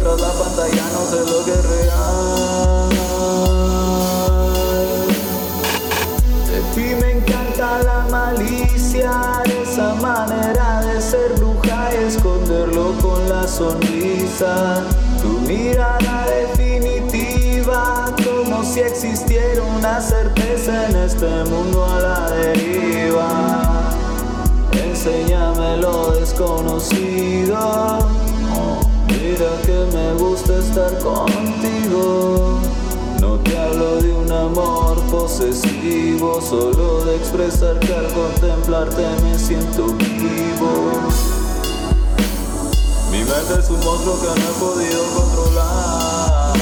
tras la pantalla, no sé lo que es real. De ti me encanta la malicia, esa manera de ser bruja y esconderlo con la sonrisa. Tu mirada definitiva, como si existiera una certeza en este mundo a la deriva. Enséñame lo desconocido. Estar contigo. No te hablo de un amor posesivo, solo de expresar que al contemplarte me siento vivo. Mi mente es un monstruo que no he podido controlar.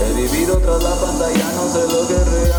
He vivido tras la pantalla, no sé lo que es real.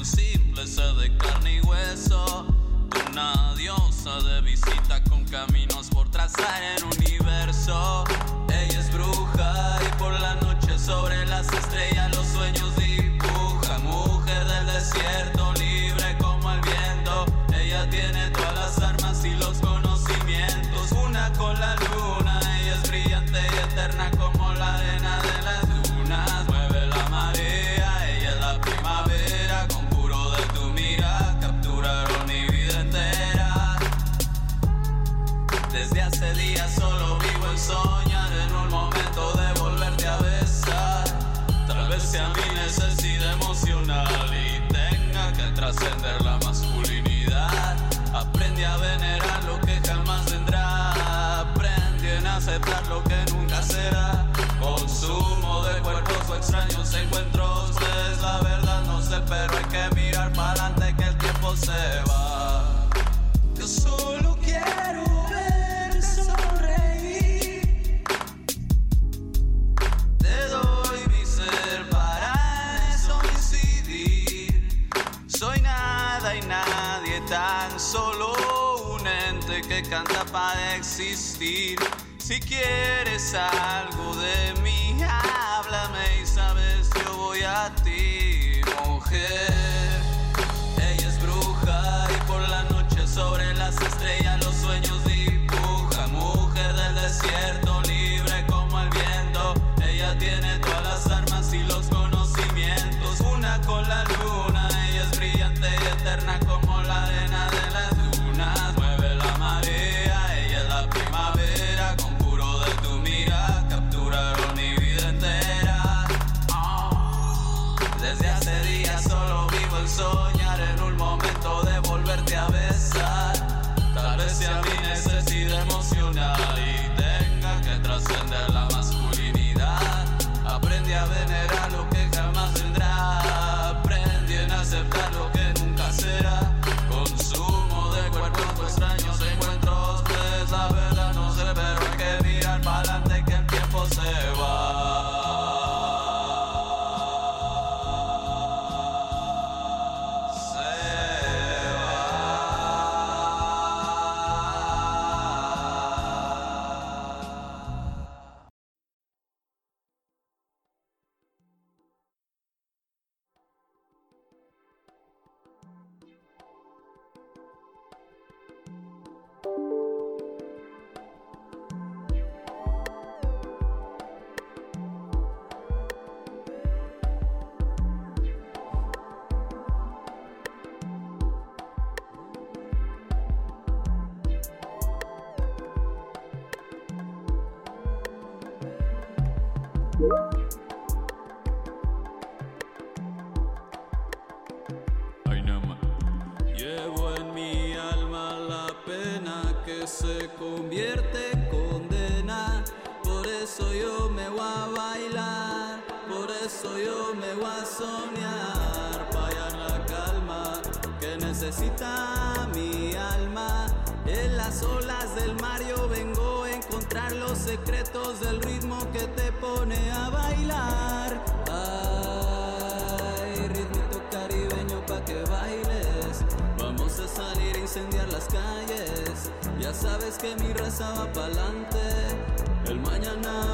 piel simple, se de carne y hueso. Una diosa de visita con camino. us and para existir. Si quieres algo de mí, háblame y sabes, yo voy a ti, mujer. Ella es bruja y por la noche sobre las estrellas los sueños dibuja, mujer del desierto. Por eso yo me voy a bailar, por eso yo me voy a soñar. Vaya la calma que necesita mi alma. En las olas del Mario vengo a encontrar los secretos del ritmo que te pone a bailar. Ay, ritmito caribeño pa' que bailes. Vamos a salir a incendiar las calles. Ya sabes que mi raza va pa'lante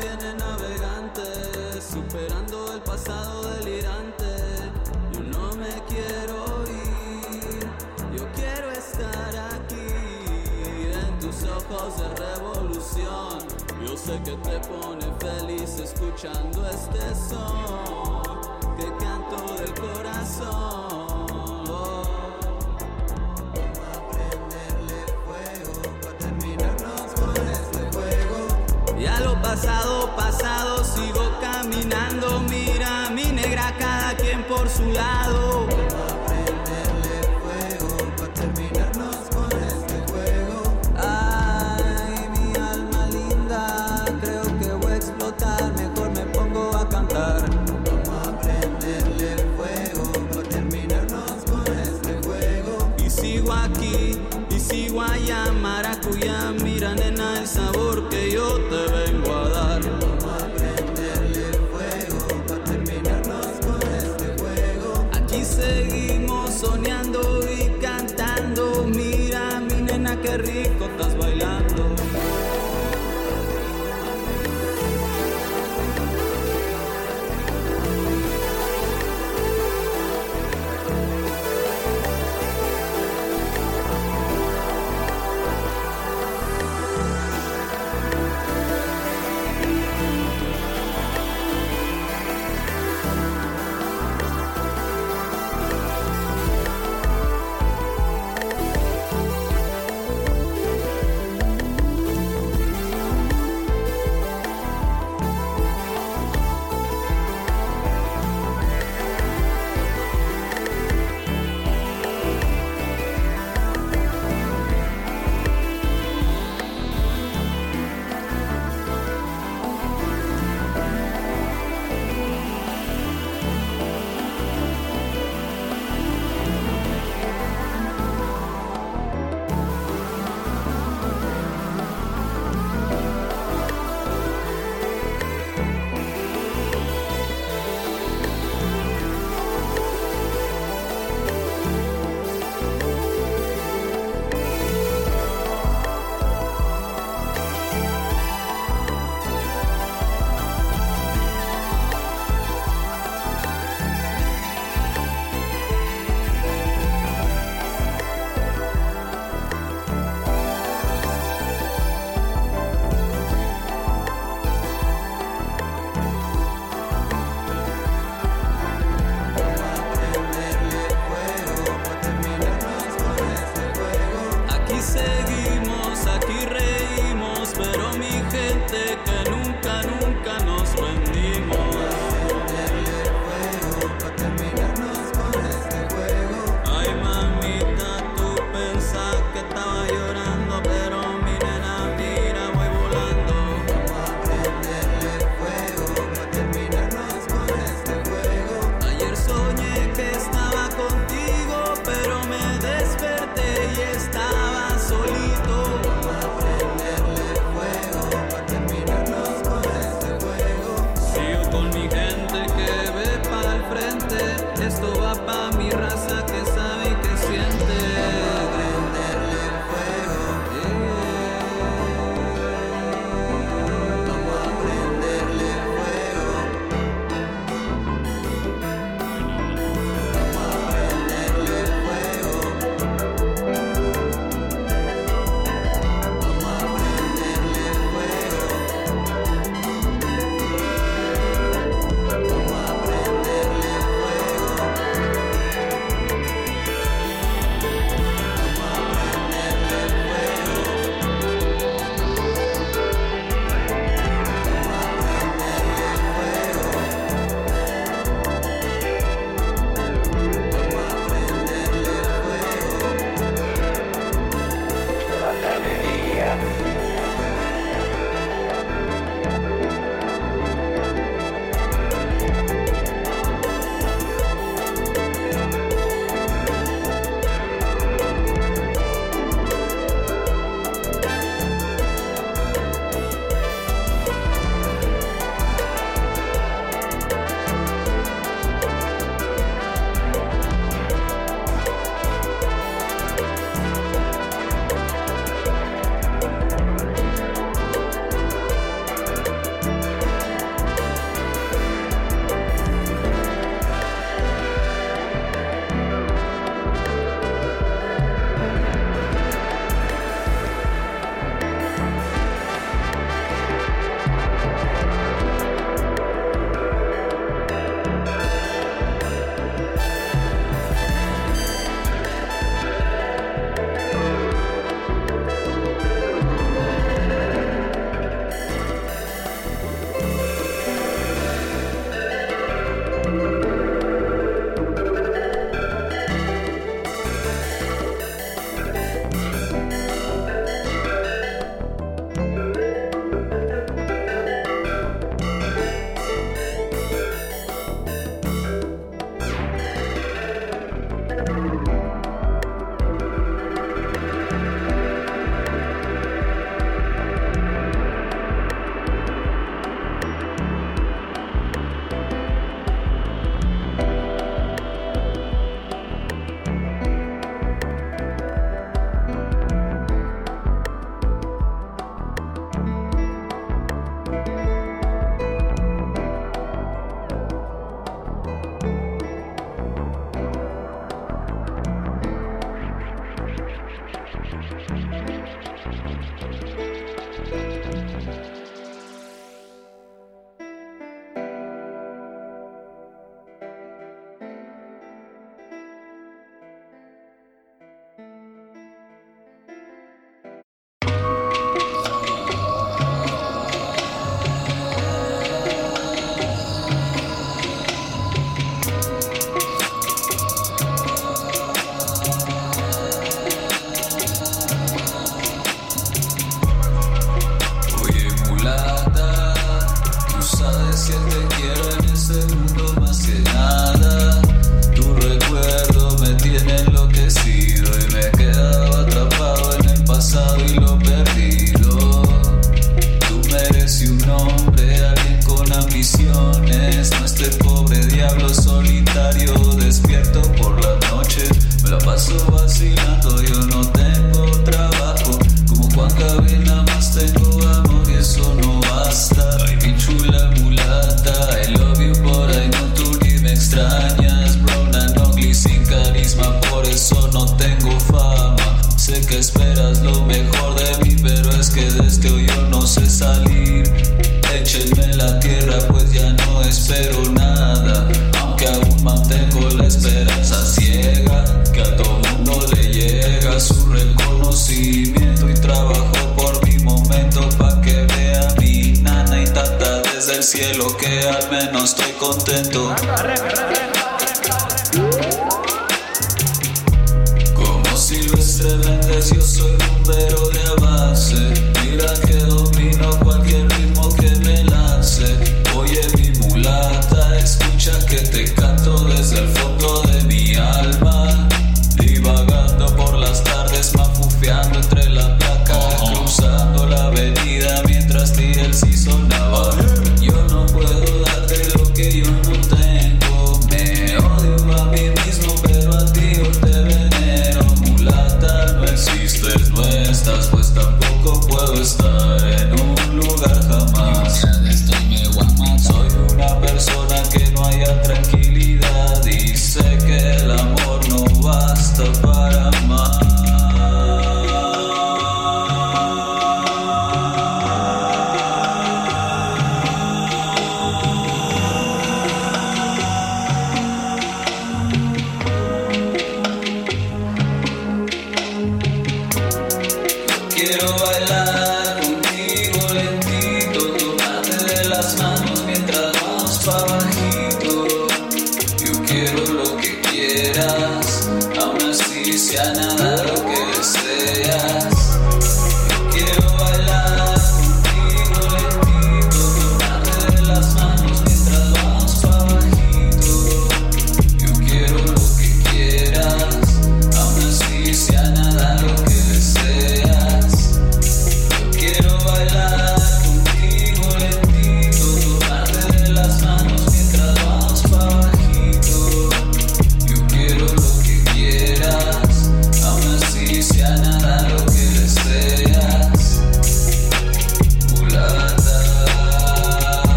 viene navegante, superando el pasado delirante. Yo no me quiero ir, yo quiero estar aquí. En tus ojos de revolución, yo sé que te pone feliz escuchando este son que canto del corazón. pasado, pasado, sigo caminando, mira mi negra, cada quien por su lado.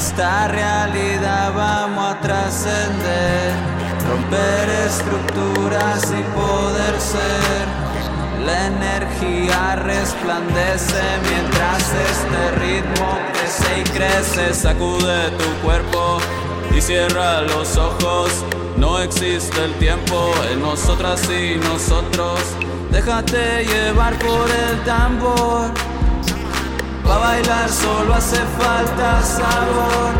Esta realidad vamos a trascender, romper estructuras y poder ser la energía resplandece mientras este ritmo crece y crece. Sacude tu cuerpo y cierra los ojos. No existe el tiempo en nosotras y nosotros. Déjate llevar por el tambor. Para bailar solo hace falta sabor.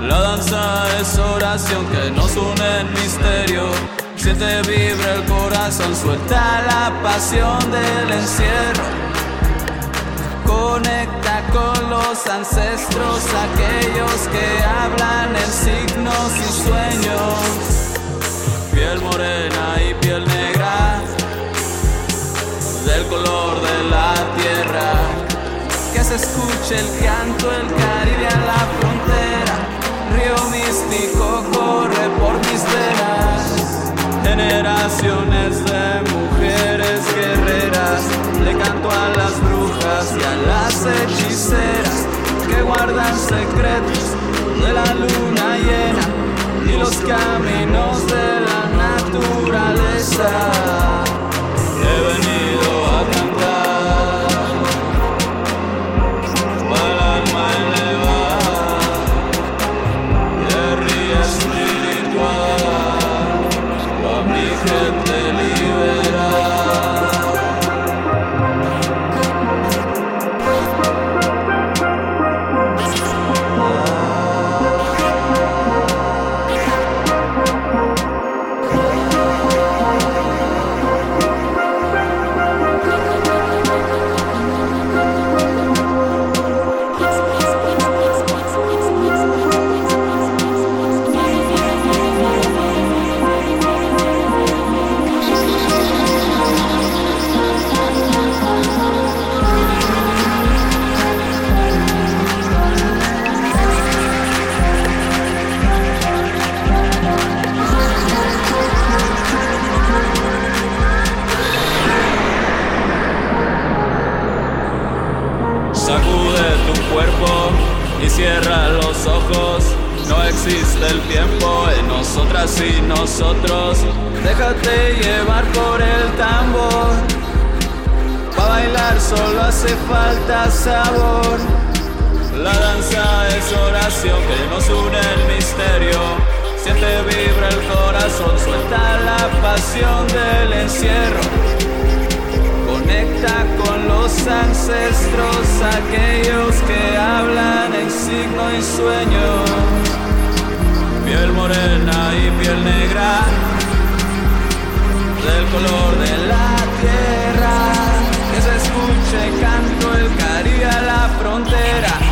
La danza es oración que nos une en misterio Siente vibra el corazón, suelta la pasión del encierro. Conecta con los ancestros, aquellos que hablan en signos y sueños. Piel morena y piel negra, del color de la tierra. Escuche el canto, el Caribe a la frontera. Río místico corre por mis venas generaciones de mujeres guerreras. Le canto a las brujas y a las hechiceras que guardan secretos de la luna llena y los caminos de la naturaleza. que nos une el misterio. Siente vibra el corazón, suelta la pasión del encierro. Conecta con los ancestros, aquellos que hablan en signo y sueño. Piel morena y piel negra, del color de la tierra. Que se escuche canto el cari a la frontera.